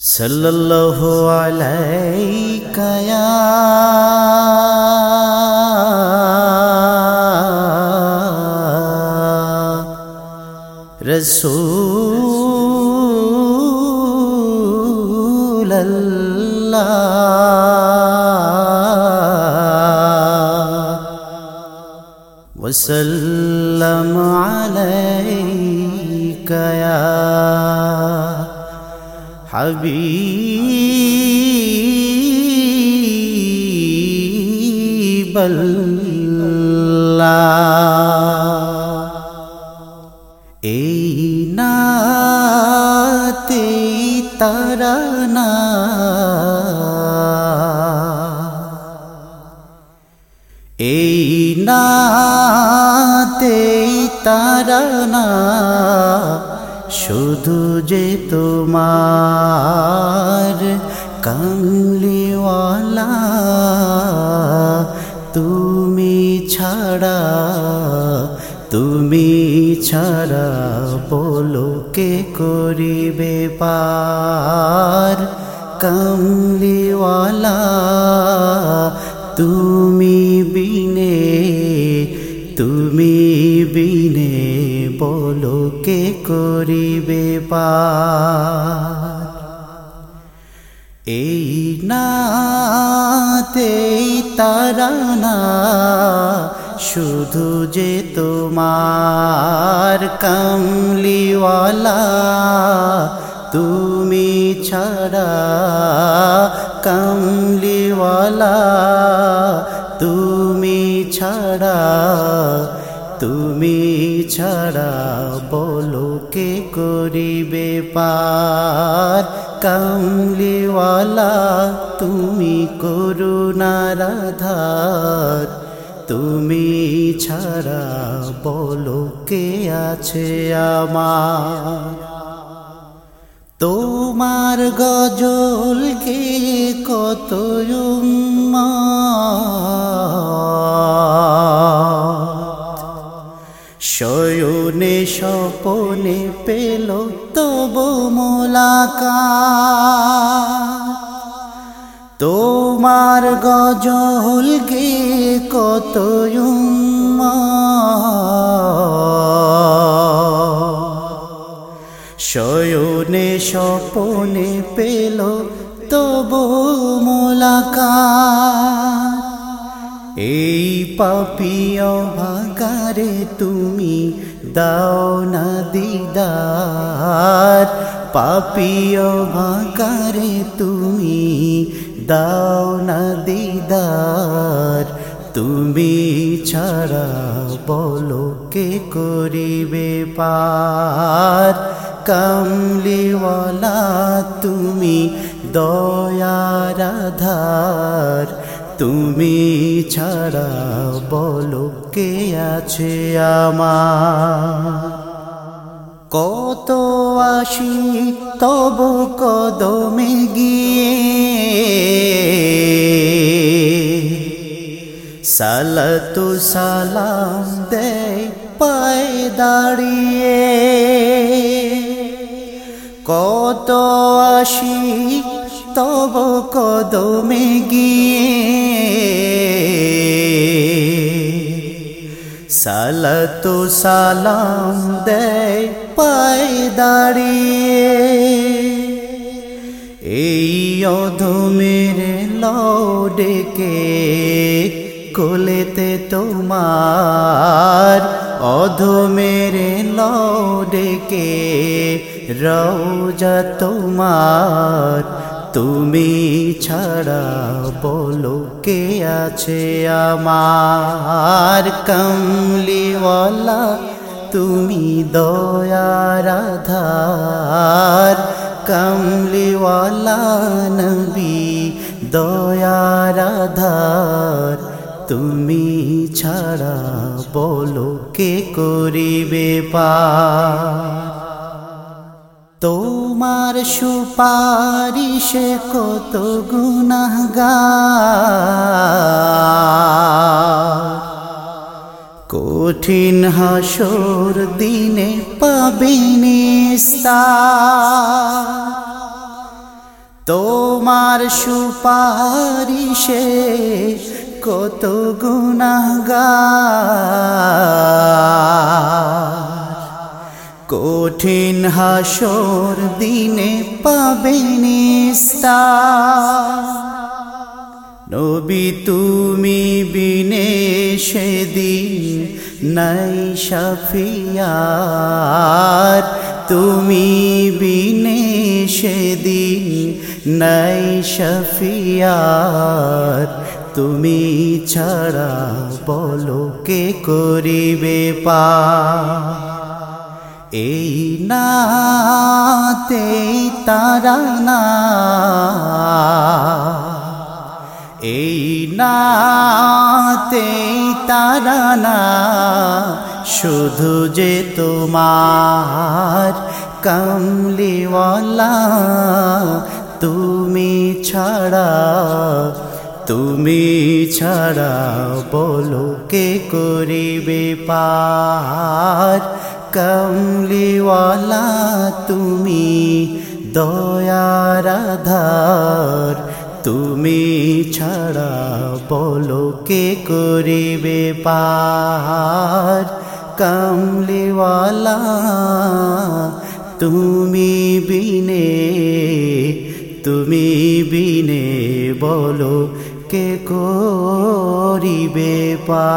صلی اللہ علیہ یا رسول اللہ وسلم علیہ یا হাবি এই নাতে তারা না এই নাতে তারা না শুধু যে তোমার কামলিওয়ালা তুমি ছাড়া তুমি ছাড়া বলো কে করিবে পার? কামলিওয়ালা তুমি করিবে এই নাতেই তারানা শুধু যে তোমার কামলিওয়ালা, তুমি ছাড়া কামলিওয়ালা, তুমি ছাড়া তুমি ছাড়া বলো কে করিবে পার। কামলিওয়ালা তুমি করুণার আধার তুমি ছাড়া বলো কে আছে আমার। তোমার গজল কে কত শয়নে স্বপনে পেল তব মোলাকা তোমার গজল গে কত শয়নে স্বপনে পেল তব মোলাকা এই পাপিয় ভাগারে তুমি দাও না দিদার। পাপিয় ভাগারে তুমি দাও না দিদার। তুমি ছাড়া বলো কে করিবে পার। কামলিওয়ালা, তুমি দয়ার আধার তুমি ছাড়া বলো কে আছে আমার? কত আসি তব কদমে গিয়ে। সালাতু সালাম দেয় পায় দাঁড়িয়ে। কত আসি তব কদমে গিয়ে। সালাতু সালাম দেয় পায় দাঁড়িয়ে এই অধমের লডেকে কোলেতে তোমার অধমের লডেকে রৌজা তোমার তুমি ছাড়া বলো কে আছে আমার? কমলিওয়ালা, তুমি দয়ার আধার কমলিওয়ালা, নবী দয়ার আধার তুমি ছাড়া বলো কে করিবে পার? তোমার সুপারিশে কত গুনাহগার। কঠিন হাসর দিনে পাবে নিস্তার। তোমার সুপারিশে কত গুণাগার কঠিন হাসর দিনে পাবেন নবী তুমি বিনে সেদিন নাই সাফিয়ার তুমি বিনে সেদিন নাই সাফিয়ার তুমি ছাড়া বলো কে করিবে পা এই নাতে তারা না। এই নাতে তারা না। শুধু যে তোমার কামলিওয়ালা, তুমি ছাড়া তুমি ছাড়া বলো কে করিবে পার? কমলিওয়ালা তুমি দয়ার আধার তুমি ছাড়া বলো কে করিবে পার কমলিওয়ালা তুমি বিনে তুমি বিনে বলো কে করিবে পা